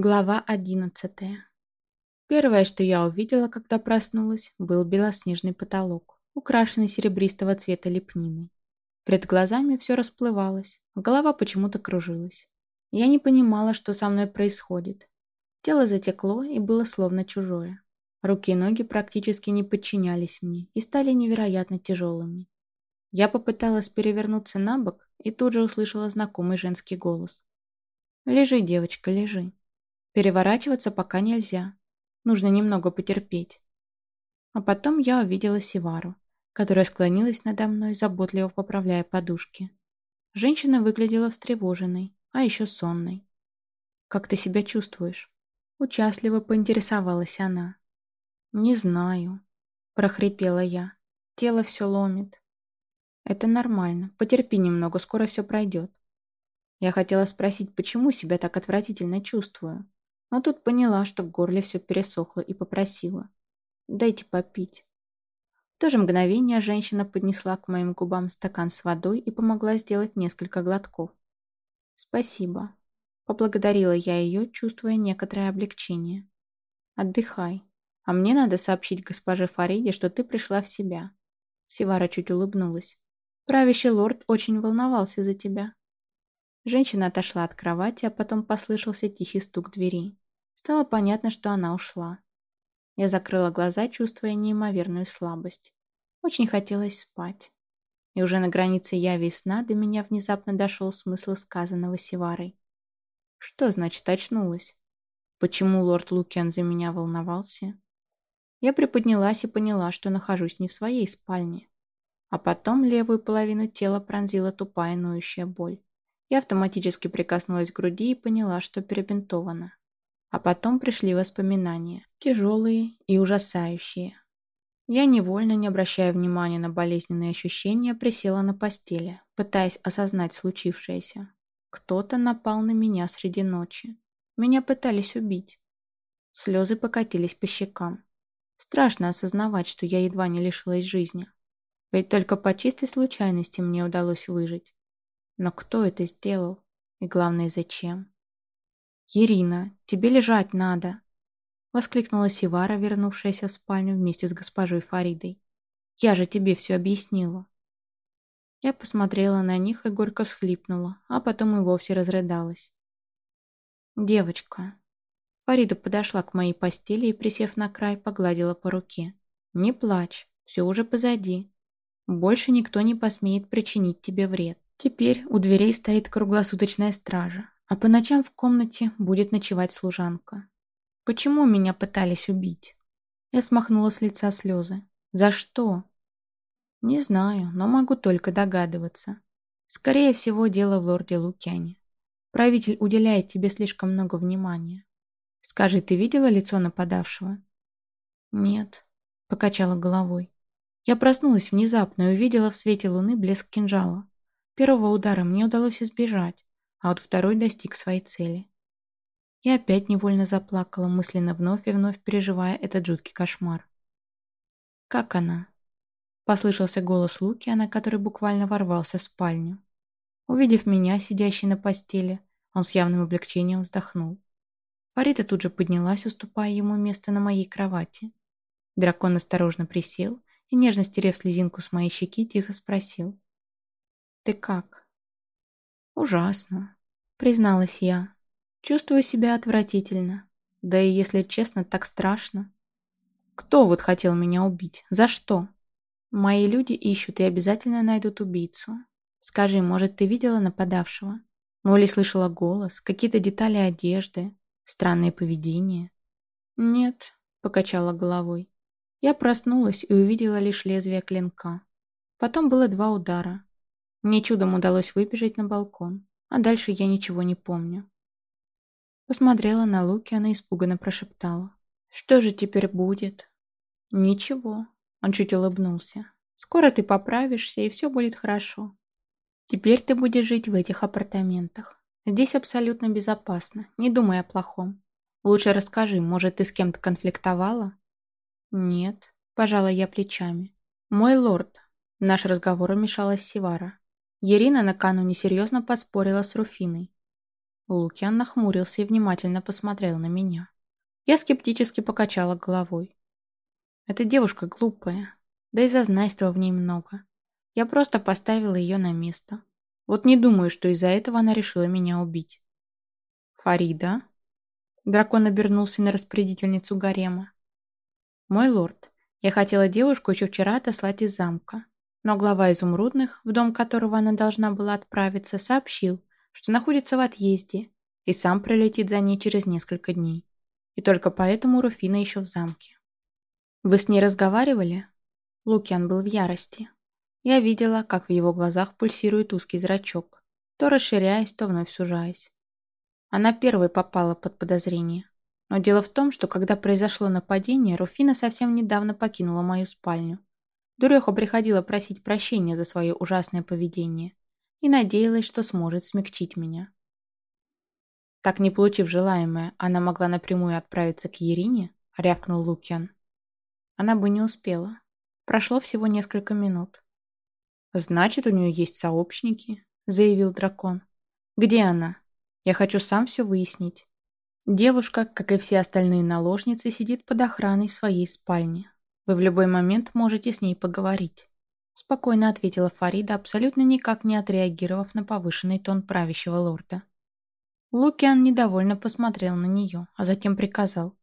Глава одиннадцатая. Первое, что я увидела, когда проснулась, был белоснежный потолок, украшенный серебристого цвета лепниной. Перед глазами все расплывалось, голова почему-то кружилась. Я не понимала, что со мной происходит. Тело затекло и было словно чужое. Руки и ноги практически не подчинялись мне и стали невероятно тяжелыми. Я попыталась перевернуться на бок и тут же услышала знакомый женский голос. «Лежи, девочка, лежи». Переворачиваться пока нельзя. Нужно немного потерпеть. А потом я увидела Сивару, которая склонилась надо мной, заботливо поправляя подушки. Женщина выглядела встревоженной, а еще сонной. «Как ты себя чувствуешь?» Участливо поинтересовалась она. «Не знаю», — прохрипела я. «Тело все ломит». «Это нормально. Потерпи немного, скоро все пройдет». Я хотела спросить, почему себя так отвратительно чувствую, но тут поняла, что в горле все пересохло и попросила. «Дайте попить». В то же мгновение женщина поднесла к моим губам стакан с водой и помогла сделать несколько глотков. «Спасибо». Поблагодарила я ее, чувствуя некоторое облегчение. «Отдыхай. А мне надо сообщить госпоже Фариде, что ты пришла в себя». Сивара чуть улыбнулась. «Правящий лорд очень волновался за тебя». Женщина отошла от кровати, а потом послышался тихий стук двери. Стало понятно, что она ушла. Я закрыла глаза, чувствуя неимоверную слабость. Очень хотелось спать. И уже на границе яви и сна до меня внезапно дошел смысл сказанного Севарой. Что значит очнулась? Почему лорд Лукен за меня волновался? Я приподнялась и поняла, что нахожусь не в своей спальне. А потом левую половину тела пронзила тупая ноющая боль. Я автоматически прикоснулась к груди и поняла, что перебинтована. А потом пришли воспоминания, тяжелые и ужасающие. Я невольно, не обращая внимания на болезненные ощущения, присела на постели, пытаясь осознать случившееся. Кто-то напал на меня среди ночи. Меня пытались убить. Слезы покатились по щекам. Страшно осознавать, что я едва не лишилась жизни. Ведь только по чистой случайности мне удалось выжить. Но кто это сделал? И главное, зачем? «Ирина, тебе лежать надо!» Воскликнула Сивара, вернувшаяся в спальню вместе с госпожой Фаридой. «Я же тебе все объяснила!» Я посмотрела на них и горько всхлипнула, а потом и вовсе разрыдалась. «Девочка!» Фарида подошла к моей постели и, присев на край, погладила по руке. «Не плачь, все уже позади. Больше никто не посмеет причинить тебе вред. Теперь у дверей стоит круглосуточная стража, а по ночам в комнате будет ночевать служанка. Почему меня пытались убить? Я смахнула с лица слезы. За что? Не знаю, но могу только догадываться. Скорее всего, дело в лорде Лукяне. Правитель уделяет тебе слишком много внимания. Скажи, ты видела лицо нападавшего? Нет, покачала головой. Я проснулась внезапно и увидела в свете луны блеск кинжала. Первого удара мне удалось избежать, а вот второй достиг своей цели. Я опять невольно заплакала, мысленно вновь и вновь переживая этот жуткий кошмар. «Как она?» Послышался голос Лукиана, который буквально ворвался в спальню. Увидев меня, сидящей на постели, он с явным облегчением вздохнул. Фарида тут же поднялась, уступая ему место на моей кровати. Дракон осторожно присел и, нежно стерев слезинку с моей щеки, тихо спросил. «Ты как?» «Ужасно», — призналась я. «Чувствую себя отвратительно. Да и, если честно, так страшно. Кто вот хотел меня убить? За что?» «Мои люди ищут и обязательно найдут убийцу. Скажи, может, ты видела нападавшего? Ну или слышала голос, какие-то детали одежды, странное поведение?» «Нет», — покачала головой. Я проснулась и увидела лишь лезвие клинка. Потом было два удара. Мне чудом удалось выбежать на балкон, а дальше я ничего не помню. Посмотрела на Луки, она испуганно прошептала. «Что же теперь будет?» «Ничего», — он чуть улыбнулся. «Скоро ты поправишься, и все будет хорошо. Теперь ты будешь жить в этих апартаментах. Здесь абсолютно безопасно, не думай о плохом. Лучше расскажи, может, ты с кем-то конфликтовала?» «Нет», — пожала я плечами. «Мой лорд». наш разговор умешалась Сивара. Ирина накануне серьезно поспорила с Руфиной. Лукиан нахмурился и внимательно посмотрел на меня. Я скептически покачала головой. Эта девушка глупая, да и зазнайства в ней много. Я просто поставила ее на место. Вот не думаю, что из-за этого она решила меня убить. «Фарида?» Дракон обернулся на распорядительницу гарема. «Мой лорд, я хотела девушку еще вчера отослать из замка, но глава изумрудных, в дом которого она должна была отправиться, сообщил, что находится в отъезде и сам прилетит за ней через несколько дней. И только поэтому Руфина еще в замке. «Вы с ней разговаривали?» Лукиан был в ярости. Я видела, как в его глазах пульсирует узкий зрачок, то расширяясь, то вновь сужаясь. Она первой попала под подозрение. Но дело в том, что когда произошло нападение, Руфина совсем недавно покинула мою спальню. Дуреха приходила просить прощения за свое ужасное поведение и надеялась, что сможет смягчить меня. Так не получив желаемое, она могла напрямую отправиться к Ерине, рявкнул Лукиан. Она бы не успела. Прошло всего несколько минут. «Значит, у нее есть сообщники», — заявил дракон. «Где она? Я хочу сам все выяснить». Девушка, как и все остальные наложницы, сидит под охраной в своей спальне. Вы в любой момент можете с ней поговорить. Спокойно ответила Фарида, абсолютно никак не отреагировав на повышенный тон правящего лорда. Лукиан недовольно посмотрел на нее, а затем приказал.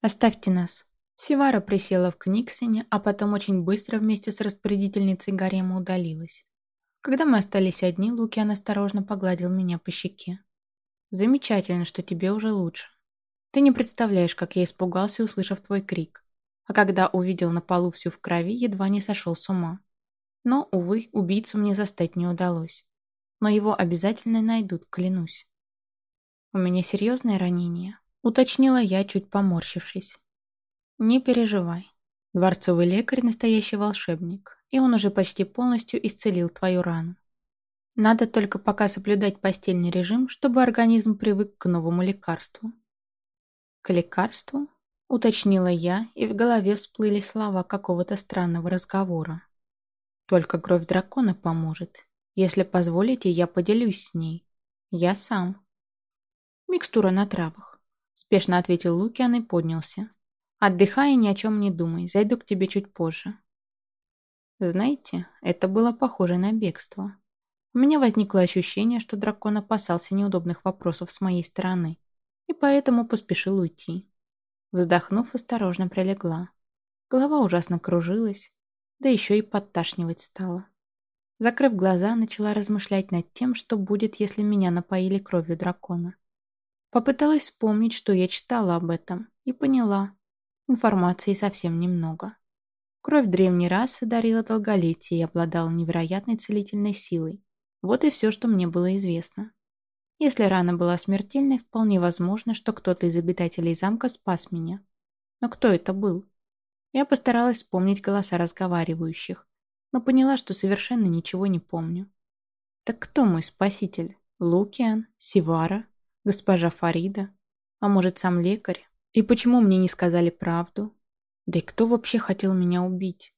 «Оставьте нас». Сивара присела в Книксоне, а потом очень быстро вместе с распорядительницей гарема удалилась. Когда мы остались одни, Лукиан осторожно погладил меня по щеке. «Замечательно, что тебе уже лучше. Ты не представляешь, как я испугался, услышав твой крик. А когда увидел на полу всю в крови, едва не сошел с ума. Но, увы, убийцу мне застать не удалось. Но его обязательно найдут, клянусь. У меня серьезное ранение, уточнила я, чуть поморщившись. Не переживай. Дворцовый лекарь – настоящий волшебник, и он уже почти полностью исцелил твою рану. Надо только пока соблюдать постельный режим, чтобы организм привык к новому лекарству. К лекарству? Уточнила я, и в голове всплыли слова какого-то странного разговора. Только кровь дракона поможет. Если позволите, я поделюсь с ней. Я сам. Микстура на травах. Спешно ответил Лукиан и поднялся. Отдыхай и ни о чем не думай. Зайду к тебе чуть позже. Знаете, это было похоже на бегство. У меня возникло ощущение, что дракон опасался неудобных вопросов с моей стороны, и поэтому поспешил уйти. Вздохнув, осторожно прилегла. Голова ужасно кружилась, да еще и подташнивать стало. Закрыв глаза, начала размышлять над тем, что будет, если меня напоили кровью дракона. Попыталась вспомнить, что я читала об этом, и поняла. Информации совсем немного. Кровь древней расы дарила долголетие и обладала невероятной целительной силой. Вот и все, что мне было известно. Если рана была смертельной, вполне возможно, что кто-то из обитателей замка спас меня. Но кто это был? Я постаралась вспомнить голоса разговаривающих, но поняла, что совершенно ничего не помню. Так кто мой спаситель? Лукиан? Сивара? Госпожа Фарида? А может, сам лекарь? И почему мне не сказали правду? Да и кто вообще хотел меня убить?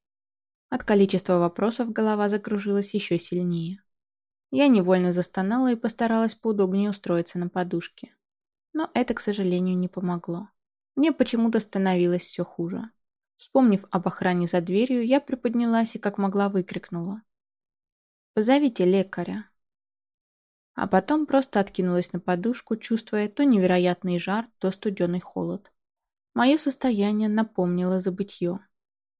От количества вопросов голова закружилась еще сильнее. Я невольно застонала и постаралась поудобнее устроиться на подушке. Но это, к сожалению, не помогло. Мне почему-то становилось все хуже. Вспомнив об охране за дверью, я приподнялась и как могла выкрикнула. «Позовите лекаря». А потом просто откинулась на подушку, чувствуя то невероятный жар, то студеный холод. Мое состояние напомнило забытье.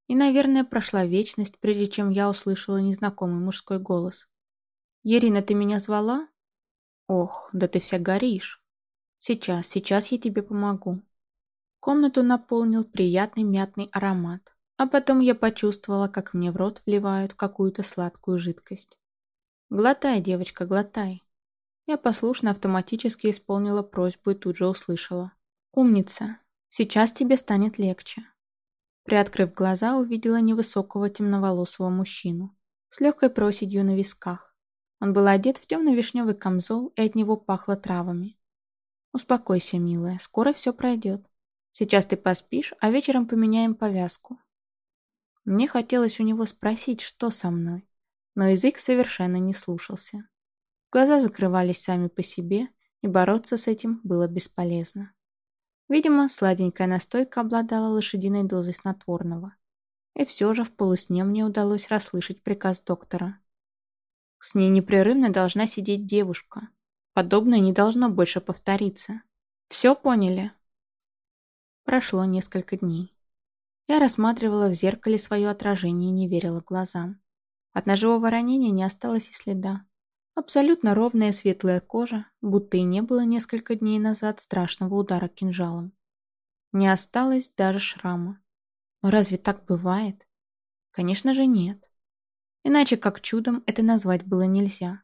И, наверное, прошла вечность, прежде чем я услышала незнакомый мужской голос. «Ерина, ты меня звала?» «Ох, да ты вся горишь. Сейчас, сейчас я тебе помогу». Комнату наполнил приятный мятный аромат, а потом я почувствовала, как мне в рот вливают какую-то сладкую жидкость. «Глотай, девочка, глотай». Я послушно автоматически исполнила просьбу и тут же услышала. «Умница, сейчас тебе станет легче». Приоткрыв глаза, увидела невысокого темноволосого мужчину с легкой проседью на висках. Он был одет в темно-вишневый камзол, и от него пахло травами. «Успокойся, милая, скоро все пройдет. Сейчас ты поспишь, а вечером поменяем повязку. Мне хотелось у него спросить, что со мной, но язык совершенно не слушался. Глаза закрывались сами по себе, и бороться с этим было бесполезно. Видимо, сладенькая настойка обладала лошадиной дозой снотворного. И все же в полусне мне удалось расслышать приказ доктора. С ней непрерывно должна сидеть девушка. Подобное не должно больше повториться. Все поняли? Прошло несколько дней. Я рассматривала в зеркале свое отражение и не верила глазам. От ножевого ранения не осталось и следа. Абсолютно ровная светлая кожа, будто и не было несколько дней назад страшного удара кинжалом. Не осталось даже шрама. Но разве так бывает? Конечно же нет. Иначе как чудом это назвать было нельзя.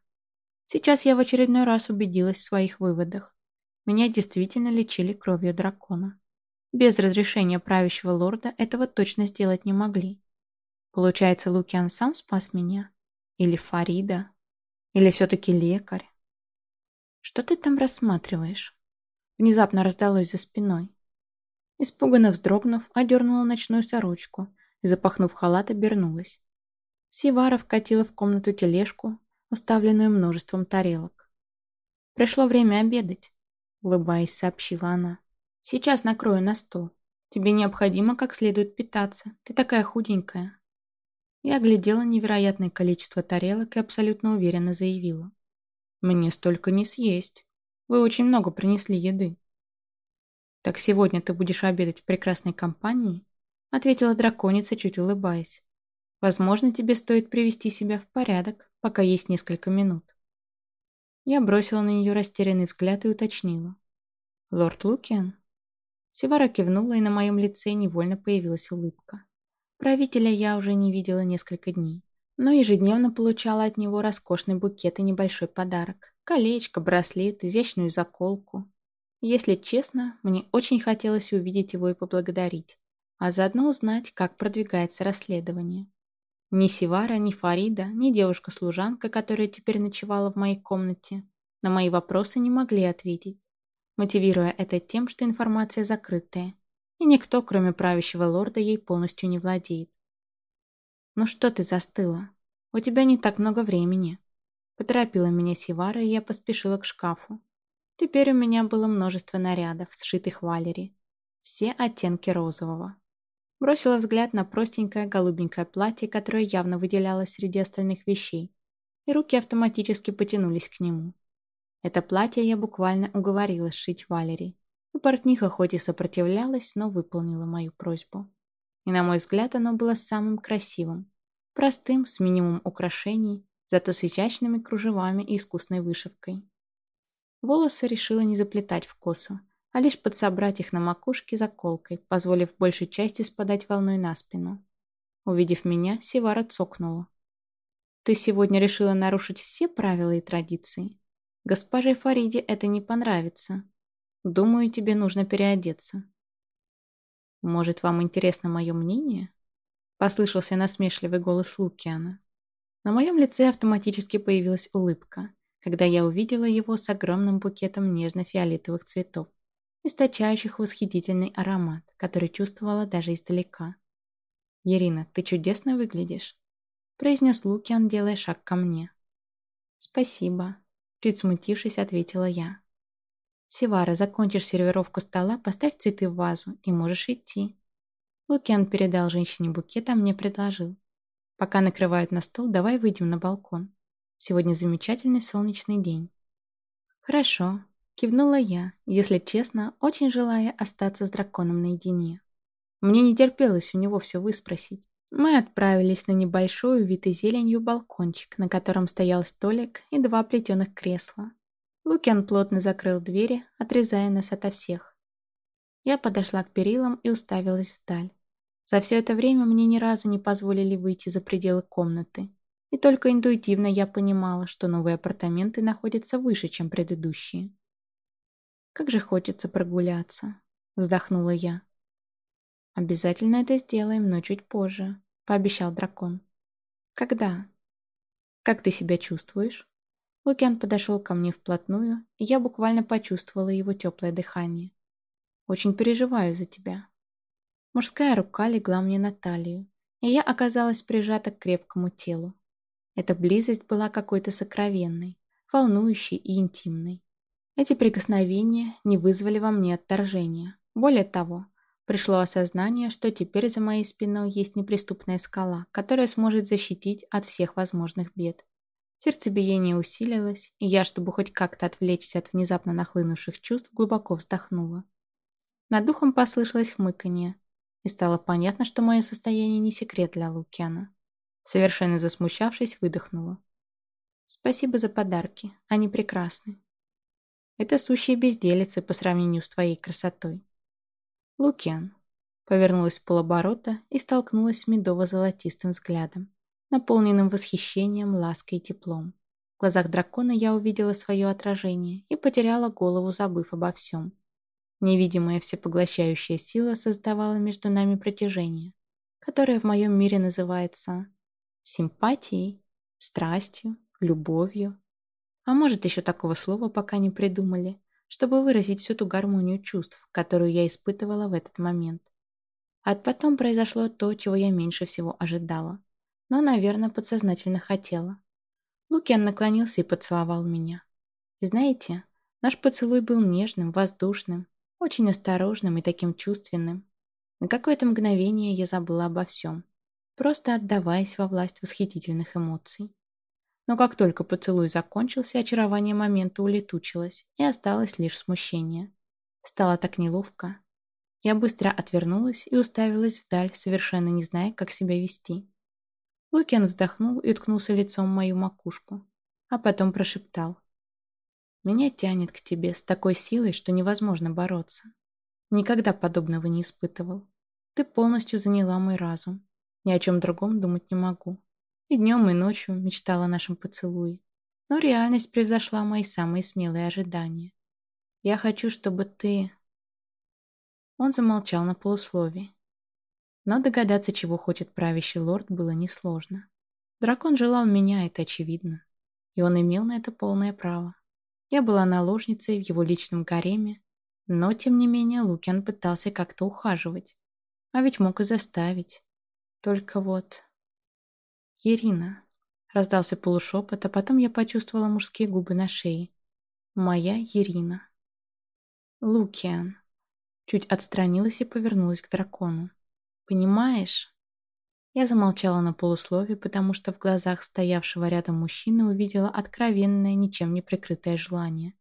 Сейчас я в очередной раз убедилась в своих выводах. Меня действительно лечили кровью дракона. Без разрешения правящего лорда этого точно сделать не могли. Получается, Лукиан сам спас меня? Или Фарида? Или все-таки лекарь? Что ты там рассматриваешь? Внезапно раздалось за спиной. Испуганно вздрогнув, одернула ночную сорочку и, запахнув халат, обернулась. Сивара вкатила в комнату тележку, уставленную множеством тарелок. «Пришло время обедать», — улыбаясь, сообщила она. «Сейчас накрою на стол. Тебе необходимо как следует питаться. Ты такая худенькая». Я оглядела невероятное количество тарелок и абсолютно уверенно заявила. «Мне столько не съесть. Вы очень много принесли еды». «Так сегодня ты будешь обедать в прекрасной компании?» ответила драконица, чуть улыбаясь. «Возможно, тебе стоит привести себя в порядок, пока есть несколько минут». Я бросила на нее растерянный взгляд и уточнила. «Лорд Лукиан?» Севара кивнула, и на моем лице невольно появилась улыбка. Правителя я уже не видела несколько дней, но ежедневно получала от него роскошный букет и небольшой подарок. Колечко, браслет, изящную заколку. Если честно, мне очень хотелось увидеть его и поблагодарить, а заодно узнать, как продвигается расследование. Ни Сивара, ни Фарида, ни девушка-служанка, которая теперь ночевала в моей комнате, на мои вопросы не могли ответить, мотивируя это тем, что информация закрытая, и никто, кроме правящего лорда, ей полностью не владеет. «Ну что ты застыла? У тебя не так много времени». Поторопила меня Сивара, и я поспешила к шкафу. Теперь у меня было множество нарядов, сшитых Валери. Все оттенки розового. Бросила взгляд на простенькое голубенькое платье, которое явно выделялось среди остальных вещей, и руки автоматически потянулись к нему. Это платье я буквально уговорила сшить Валери, и портниха хоть и сопротивлялась, но выполнила мою просьбу. И, на мой взгляд, оно было самым красивым. Простым, с минимум украшений, зато с изящными кружевами и искусной вышивкой. Волосы решила не заплетать в косу, а лишь подсобрать их на макушке заколкой, позволив большей части спадать волной на спину. Увидев меня, Сивара цокнула. «Ты сегодня решила нарушить все правила и традиции? Госпоже Фариде это не понравится. Думаю, тебе нужно переодеться. Может, вам интересно мое мнение? Послышался насмешливый голос Лукиана. На моем лице автоматически появилась улыбка, когда я увидела его с огромным букетом нежно-фиолетовых цветов, источающих восхитительный аромат, который чувствовала даже издалека. «Ирина, ты чудесно выглядишь», — произнес Лукиан, делая шаг ко мне. «Спасибо», — чуть смутившись, ответила я. «Севара, закончишь сервировку стола, поставь цветы в вазу, и можешь идти». Лукиан передал женщине букет, а мне предложил. «Пока накрывают на стол, давай выйдем на балкон. Сегодня замечательный солнечный день». «Хорошо», — кивнула я, если честно, очень желая остаться с драконом наедине. Мне не терпелось у него все выспросить. Мы отправились на небольшой, увитый зеленью балкончик, на котором стоял столик и два плетеных кресла. Лукиан плотно закрыл двери, отрезая нас ото всех. Я подошла к перилам и уставилась вдаль. За все это время мне ни разу не позволили выйти за пределы комнаты. И только интуитивно я понимала, что новые апартаменты находятся выше, чем предыдущие. «Как же хочется прогуляться», — вздохнула я. «Обязательно это сделаем, но чуть позже», — пообещал дракон. «Когда?» «Как ты себя чувствуешь?» Лукиан подошел ко мне вплотную, и я буквально почувствовала его теплое дыхание. «Очень переживаю за тебя». Мужская рука легла мне на талию, и я оказалась прижата к крепкому телу. Эта близость была какой-то сокровенной, волнующей и интимной. Эти прикосновения не вызвали во мне отторжения. Более того, пришло осознание, что теперь за моей спиной есть неприступная скала, которая сможет защитить от всех возможных бед. Сердцебиение усилилось, и я, чтобы хоть как-то отвлечься от внезапно нахлынувших чувств, глубоко вздохнула. Над духом послышалось хмыканье, и стало понятно, что мое состояние не секрет для Лукьяна. Совершенно засмущавшись, выдохнула. «Спасибо за подарки, они прекрасны. Это сущие безделицы по сравнению с твоей красотой. Лукиан. Повернулась в полоборота и столкнулась с медово-золотистым взглядом, наполненным восхищением, лаской и теплом. В глазах дракона я увидела свое отражение и потеряла голову, забыв обо всем. Невидимая всепоглощающая сила создавала между нами протяжение, которое в моем мире называется симпатией, страстью, любовью, а может, еще такого слова пока не придумали, чтобы выразить всю ту гармонию чувств, которую я испытывала в этот момент. А потом произошло то, чего я меньше всего ожидала. Но, наверное, подсознательно хотела. Лукиан наклонился и поцеловал меня. Знаете, наш поцелуй был нежным, воздушным, очень осторожным и таким чувственным. На какое-то мгновение я забыла обо всем, просто отдаваясь во власть восхитительных эмоций. Но как только поцелуй закончился, очарование момента улетучилось, и осталось лишь смущение. Стало так неловко. Я быстро отвернулась и уставилась вдаль, совершенно не зная, как себя вести. Лукиан вздохнул и уткнулся лицом в мою макушку, а потом прошептал. «Меня тянет к тебе с такой силой, что невозможно бороться. Никогда подобного не испытывал. Ты полностью заняла мой разум. Ни о чем другом думать не могу. И днем, и ночью мечтала о нашем поцелуе. Но реальность превзошла мои самые смелые ожидания. Я хочу, чтобы ты... Он замолчал на полусловии. Но догадаться, чего хочет правящий лорд, было несложно. Дракон желал меня, это очевидно. И он имел на это полное право. Я была наложницей в его личном гареме, но, тем не менее, Лукиан пытался как-то ухаживать. А ведь мог и заставить. Только вот... «Ирина», — раздался полушепот, а потом я почувствовала мужские губы на шее. «Моя Ирина». «Лукиан». Чуть отстранилась и повернулась к дракону. «Понимаешь?» Я замолчала на полуслове, потому что в глазах стоявшего рядом мужчины увидела откровенное, ничем не прикрытое желание.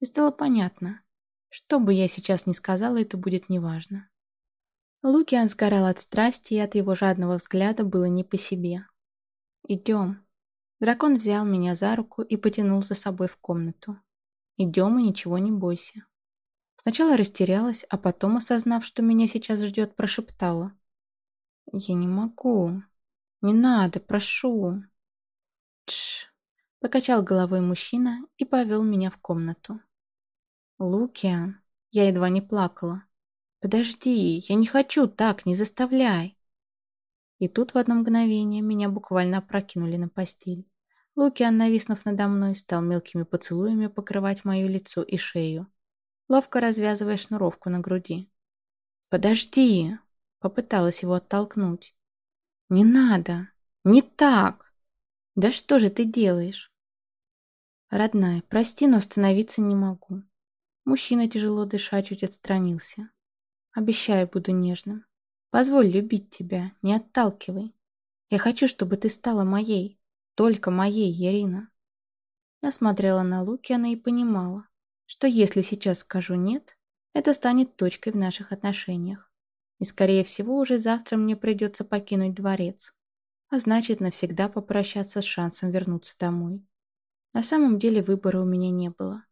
И стало понятно. Что бы я сейчас ни сказала, это будет неважно. Лукиан сгорал от страсти, и от его жадного взгляда было не по себе. «Идем». Дракон взял меня за руку и потянул за собой в комнату. «Идем и ничего не бойся». Сначала растерялась, а потом, осознав, что меня сейчас ждет, прошептала. «Я не могу. Не надо, прошу». «Тш». Покачал головой мужчина и повел меня в комнату. «Лукиан». Я едва не плакала. «Подожди, я не хочу так, не заставляй». И тут в одно мгновение меня буквально опрокинули на постель. Лукиан, нависнув надо мной, стал мелкими поцелуями покрывать мое лицо и шею, ловко развязывая шнуровку на груди. «Подожди!» — попыталась его оттолкнуть. «Не надо! Не так! Да что же ты делаешь?» «Родная, прости, но остановиться не могу». Мужчина, тяжело дыша, чуть отстранился. «Обещаю, буду нежным. Позволь любить тебя, не отталкивай. Я хочу, чтобы ты стала моей, только моей, Ярина. Я смотрела на Лукиана и понимала, что если сейчас скажу «нет», это станет точкой в наших отношениях. И, скорее всего, уже завтра мне придется покинуть дворец. А значит, навсегда попрощаться с шансом вернуться домой. На самом деле выбора у меня не было.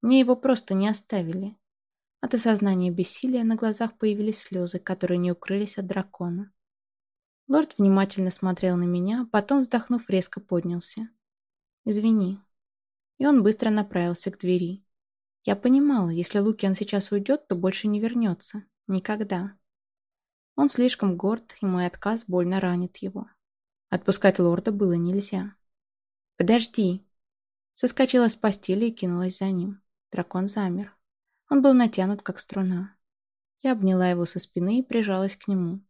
Мне его просто не оставили. От осознания бессилия на глазах появились слезы, которые не укрылись от дракона. Лорд внимательно смотрел на меня, потом, вздохнув, резко поднялся. «Извини». И он быстро направился к двери. Я понимала, если Лукиан сейчас уйдет, то больше не вернется. Никогда. Он слишком горд, и мой отказ больно ранит его. Отпускать лорда было нельзя. «Подожди!» Соскочила с постели и кинулась за ним. Дракон замер. Он был натянут, как струна. Я обняла его со спины и прижалась к нему.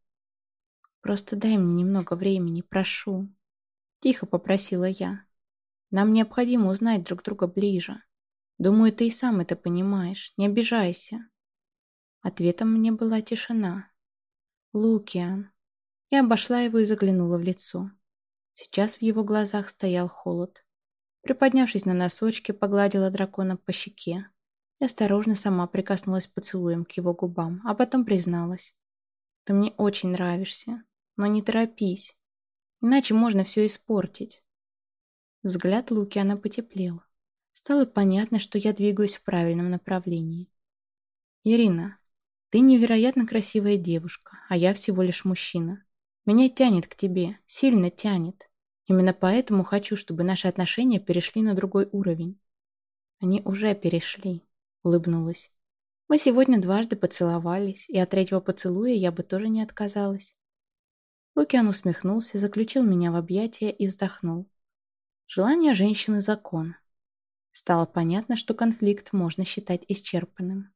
«Просто дай мне немного времени, прошу», — тихо попросила я. «Нам необходимо узнать друг друга ближе». Думаю, ты и сам это понимаешь. Не обижайся. Ответом мне была тишина. Лукиан. Я обошла его и заглянула в лицо. Сейчас в его глазах стоял холод. Приподнявшись на носочки, погладила дракона по щеке и осторожно сама прикоснулась поцелуем к его губам, а потом призналась. «Ты мне очень нравишься, но не торопись, иначе можно все испортить». Взгляд Лукиана потеплел. Стало понятно, что я двигаюсь в правильном направлении. «Ирина, ты невероятно красивая девушка, а я всего лишь мужчина. Меня тянет к тебе, сильно тянет. Именно поэтому хочу, чтобы наши отношения перешли на другой уровень». «Они уже перешли», — улыбнулась. «Мы сегодня дважды поцеловались, и от третьего поцелуя я бы тоже не отказалась». Лукиан усмехнулся, заключил меня в объятия и вздохнул. Желание женщины – закон. Стало понятно, что конфликт можно считать исчерпанным.